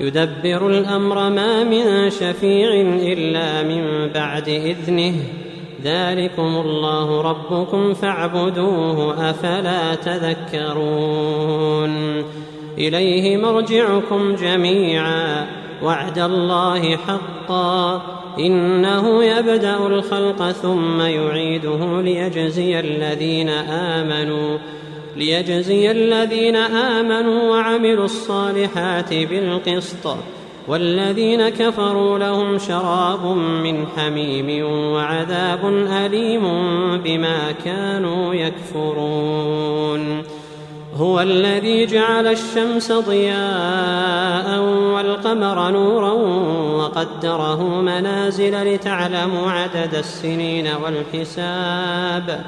يدبر الأمر ما من شفيع إلا من بعد إذنه. ذلكم الله ربكم فاعبدوه أفلا تذكرون. إليه مرجعكم جميعا. وعد الله حقا. إنه يبدأ الخلق ثم يعيده ليجزي الذين آمنوا. ليجزي الذين آمنوا وعملوا الصالحات بالقسط والذين كفروا لهم شراب من حميم وعذاب أليم بما كانوا يكفرون. هو الذي جعل الشمس ضياء والقمر نورا وقدره منازل لتعلموا عدد السنين والحساب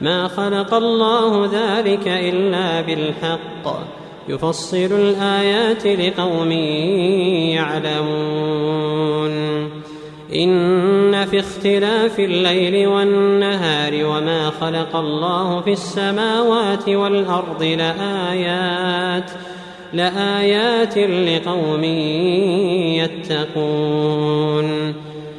ما خلق الله ذلك إلا بالحق. يفصل الآيات لقوم يعلمون. إن في اختلاف الليل والنهار وما خلق الله في السماوات والأرض لآيات لآيات لقوم يتقون.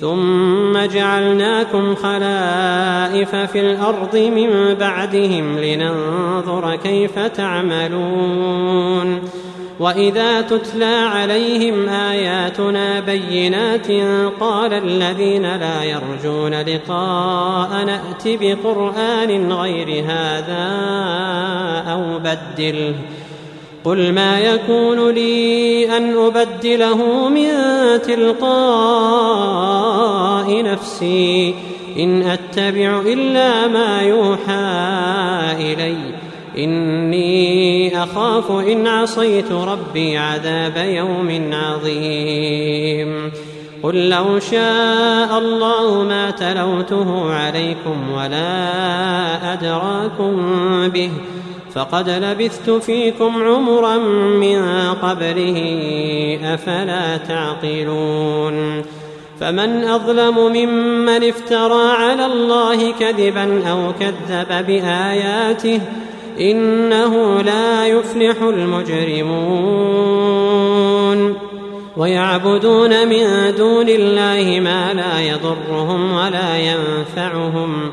ثم جعلناكم خلائف في الأرض من بعدهم لننظر كيف تعملون. وإذا تتلى عليهم آياتنا بينات قال الذين لا يرجون لقاء نات بقرآن غير هذا أو بدله. قل ما يكون لي أن أبدله من تلقاء نفسي إن أتبع إلا ما يوحى إلي إني أخاف إن عصيت ربي عذاب يوم عظيم قل لو شاء الله ما تلوته عليكم ولا أدراكم به فقد لبثت فيكم عمرا من قبله أفلا تعقلون. فمن أظلم ممن افترى على الله كذبا أو كذب بآياته إنه لا يفلح المجرمون. ويعبدون من دون الله ما لا يضرهم ولا ينفعهم.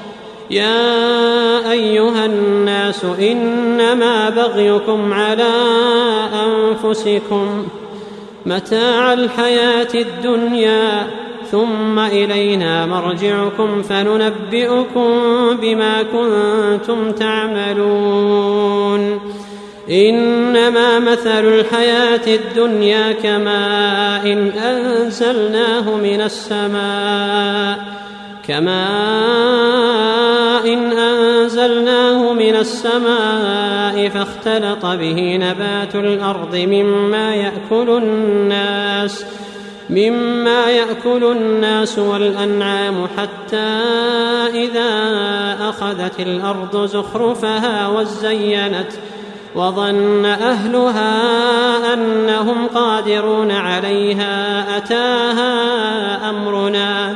يا أيها الناس إنما بغيكم على أنفسكم متاع الحياة الدنيا ثم إلينا مرجعكم فننبئكم بما كنتم تعملون. إنما مثل الحياة الدنيا كماء إن أنزلناه من السماء. كماء إن أنزلناه من السماء فاختلط به نبات الأرض مما يأكل الناس مما يأكل الناس والأنعام حتى إذا أخذت الأرض زخرفها وزينت وظن أهلها أنهم قادرون عليها أتاها أمرنا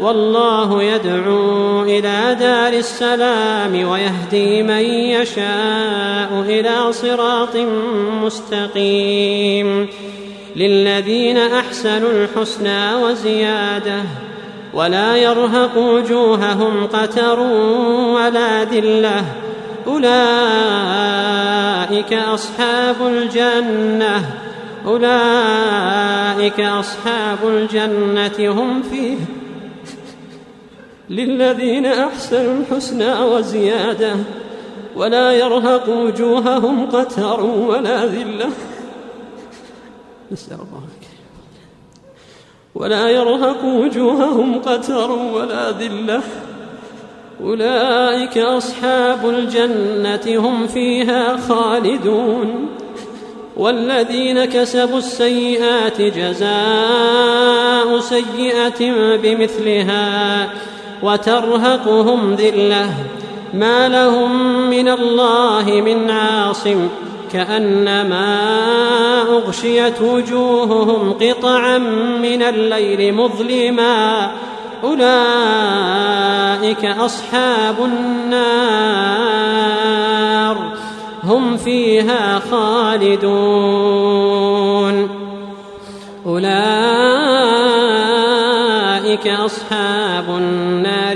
والله يدعو إلى دار السلام ويهدي من يشاء إلى صراط مستقيم. للذين أحسنوا الحسنى وزيادة ولا يرهق وجوههم قتر ولا ذلة. أولئك أصحاب الجنة. أولئك أصحاب الجنة هم فيه للذين أحسنوا الحسنى وزيادة ولا يرهق وجوههم قتر ولا ذلة. نسأل الله ولا يرهق وجوههم قتر ولا ذلة. أولئك أصحاب الجنة هم فيها خالدون. والذين كسبوا السيئات جزاء سيئة بمثلها. وترهقهم ذلة. ما لهم من الله من عاصم كأنما أغشيت وجوههم قطعا من الليل مظلما. أولئك أصحاب النار هم فيها خالدون. أولئك أصحاب النار.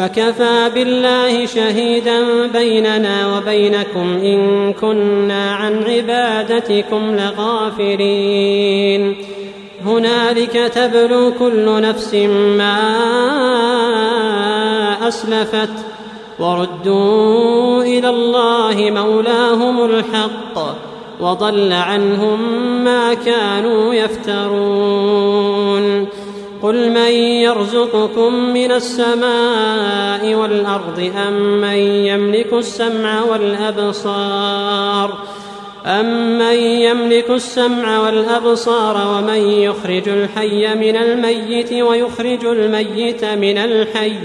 فكفى بالله شهيدا بيننا وبينكم إن كنا عن عبادتكم لغافرين هنالك تبلو كل نفس ما أسلفت وردوا إلى الله مولاهم الحق وضل عنهم ما كانوا يفترون. قل من يرزقكم من السماء والأرض أم من يملك السمع والأبصار أمن يملك السمع والأبصار ومن يخرج الحي من الميت ويخرج الميت من الحي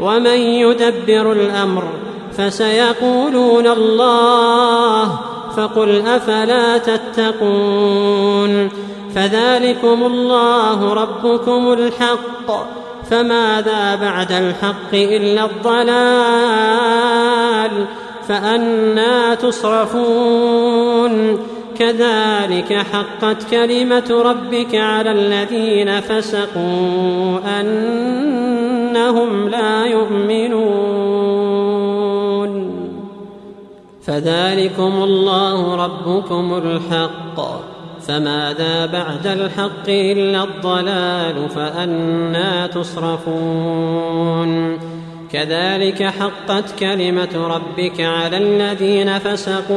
ومن يدبر الأمر فسيقولون الله فقل أفلا تتقون فذلكم الله ربكم الحق فماذا بعد الحق إلا الضلال فأنا تصرفون كذلك حقت كلمة ربك على الذين فسقوا أنهم لا يؤمنون فذلكم الله ربكم الحق. فماذا بعد الحق إلا الضلال فأنا تصرفون. كذلك حقت كلمة ربك على الذين فسقوا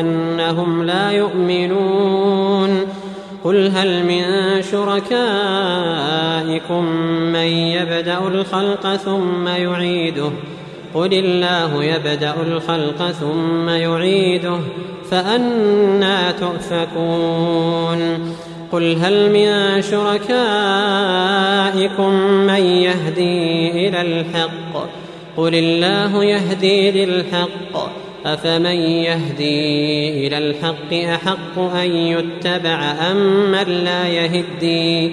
أنهم لا يؤمنون. قل هل من شركائكم من يبدأ الخلق ثم يعيده؟ قل الله يبدأ الخلق ثم يعيده فأنا تؤفكون قل هل من شركائكم من يهدي إلى الحق قل الله يهدي للحق أفمن يهدي إلى الحق أحق أن يتبع أم من لا يهدي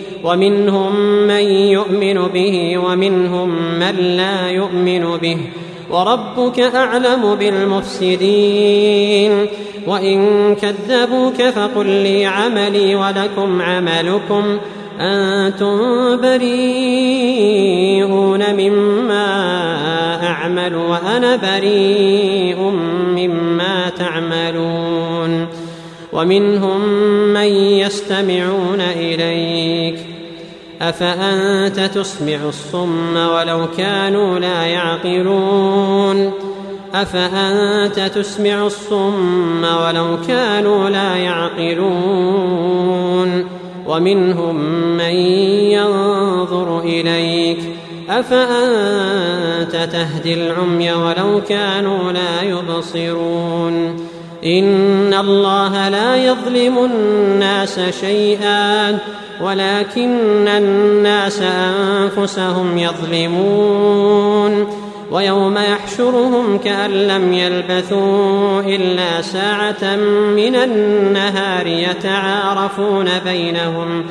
ومنهم من يؤمن به ومنهم من لا يؤمن به. وربك أعلم بالمفسدين. وإن كذبوك فقل لي عملي ولكم عملكم. أنتم بريئون مما أعمل وأنا بريء مما تعملون. ومنهم من يستمعون إليك. أفأنت تسمع الصم ولو كانوا لا يعقلون؟ أفأنت تسمع الصم ولو كانوا لا يعقلون؟ ومنهم من ينظر إليك؟ أفأنت تهدي العمي ولو كانوا لا يبصرون؟ إن الله لا يظلم الناس شيئا ولكن الناس أنفسهم يظلمون ويوم يحشرهم كأن لم يلبثوا إلا ساعة من النهار يتعارفون بينهم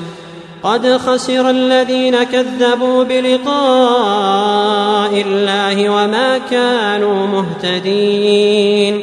قد خسر الذين كذبوا بلقاء الله وما كانوا مهتدين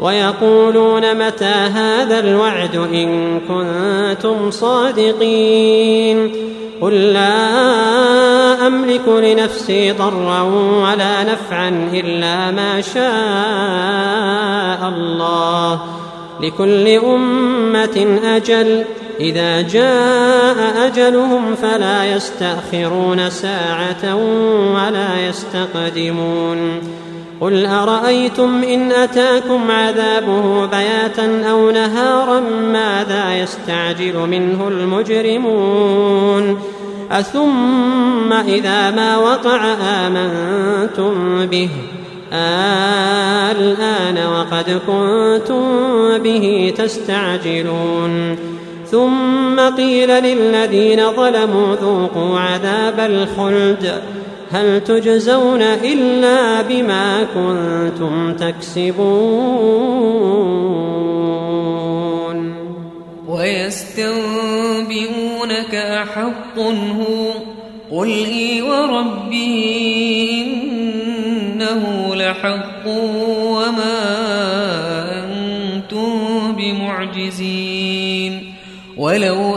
ويقولون متى هذا الوعد إن كنتم صادقين قل لا أملك لنفسي ضرا ولا نفعا إلا ما شاء الله لكل أمة أجل إذا جاء أجلهم فلا يستأخرون ساعة ولا يستقدمون قل أرأيتم إن أتاكم عذابه بياتا أو نهارا ماذا يستعجل منه المجرمون أثم إذا ما وقع آمنتم به الآن وقد كنتم به تستعجلون ثم قيل للذين ظلموا ذوقوا عذاب الخلد هل تجزون إلا بما كنتم تكسبون؟ ويستنبئونك أحق هو قل إي وربي إنه لحق وما أنتم بمعجزين. ولو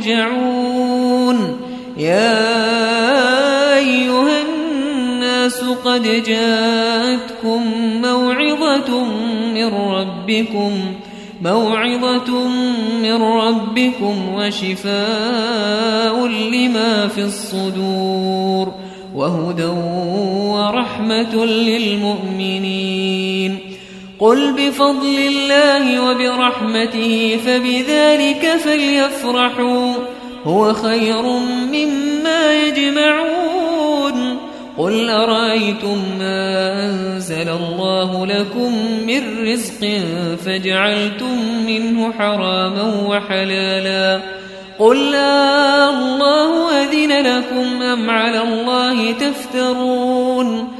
ترجعون يا أيها الناس قد جاءتكم موعظة من ربكم موعظة من ربكم وشفاء لما في الصدور وهدى ورحمة للمؤمنين. قل بفضل الله وبرحمته فبذلك فليفرحوا هو خير مما يجمعون. قل أرأيتم ما أنزل الله لكم من رزق فجعلتم منه حراما وحلالا؟ قل لا الله أذن لكم أم على الله تفترون؟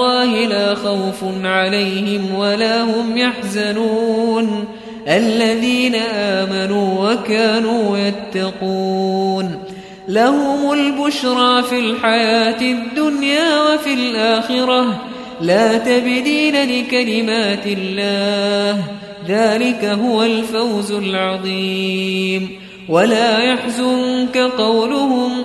الله لا خوف عليهم ولا هم يحزنون. الذين آمنوا وكانوا يتقون. لهم البشرى في الحياة الدنيا وفي الآخرة. لا تبديل لكلمات الله. ذلك هو الفوز العظيم. ولا يحزنك قولهم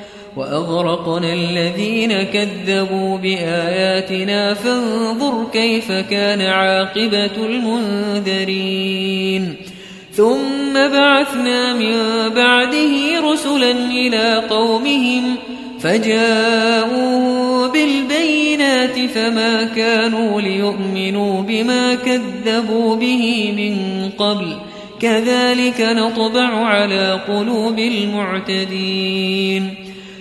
وأغرقنا الذين كذبوا بآياتنا فانظر كيف كان عاقبة المنذرين. ثم بعثنا من بعده رسلا إلى قومهم فجاءوا بالبينات فما كانوا ليؤمنوا بما كذبوا به من قبل. كذلك نطبع على قلوب المعتدين.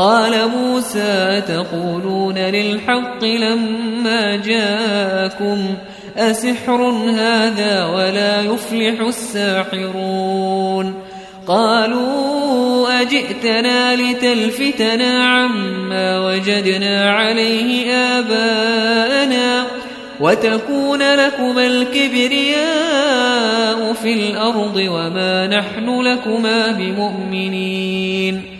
قال موسى تقولون للحق لما جاءكم أسحر هذا ولا يفلح الساحرون قالوا أجئتنا لتلفتنا عما وجدنا عليه آباءنا وتكون لكما الكبرياء في الأرض وما نحن لكما بمؤمنين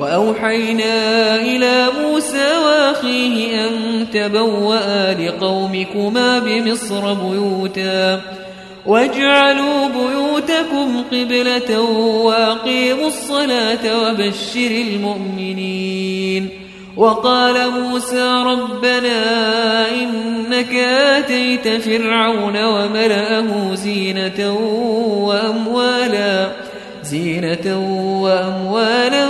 وأوحينا إلى موسى وأخيه أن تبوأ لقومكما بمصر بيوتاً. واجعلوا بيوتكم قبلة وأقيموا الصلاة وبشر المؤمنين. وقال موسى ربنا إنك آتيت فرعون وملأه زينة وأموالا زينة وأموالا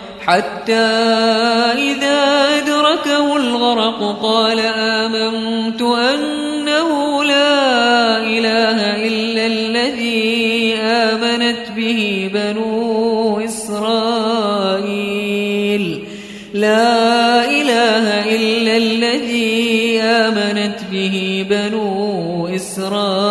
حتى إذا أدركه الغرق قال آمنت أنه لا إله إلا الذي آمنت به بنو إسرائيل. لا إله إلا الذي آمنت به بنو إسرائيل.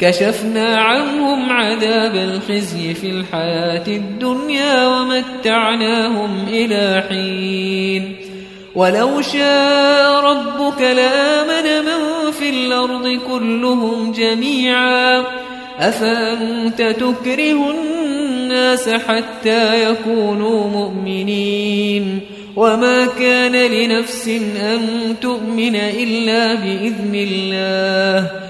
كشفنا عنهم عذاب الخزي في الحياة الدنيا ومتعناهم إلى حين. ولو شاء ربك لآمن من في الأرض كلهم جميعا. أفأنت تكره الناس حتى يكونوا مؤمنين؟ وما كان لنفس أن تؤمن إلا بإذن الله.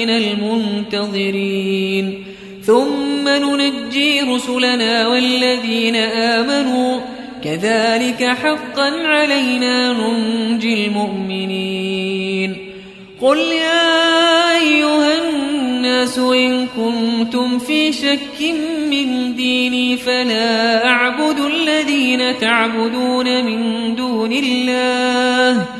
من المنتظرين. ثم ننجي رسلنا والذين آمنوا كذلك حقا علينا ننجي المؤمنين. قل يا أيها الناس إن كنتم في شك من ديني فلا أعبد الذين تعبدون من دون الله.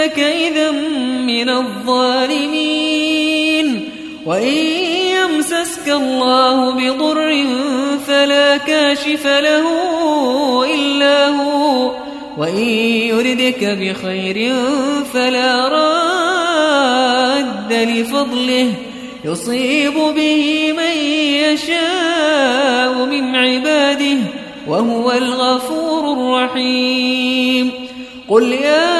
فإنك إذا من الظالمين. وإن يمسسك الله بضر فلا كاشف له إلا هو. وإن يردك بخير فلا راد لفضله. يصيب به من يشاء من عباده وهو الغفور الرحيم. قل يا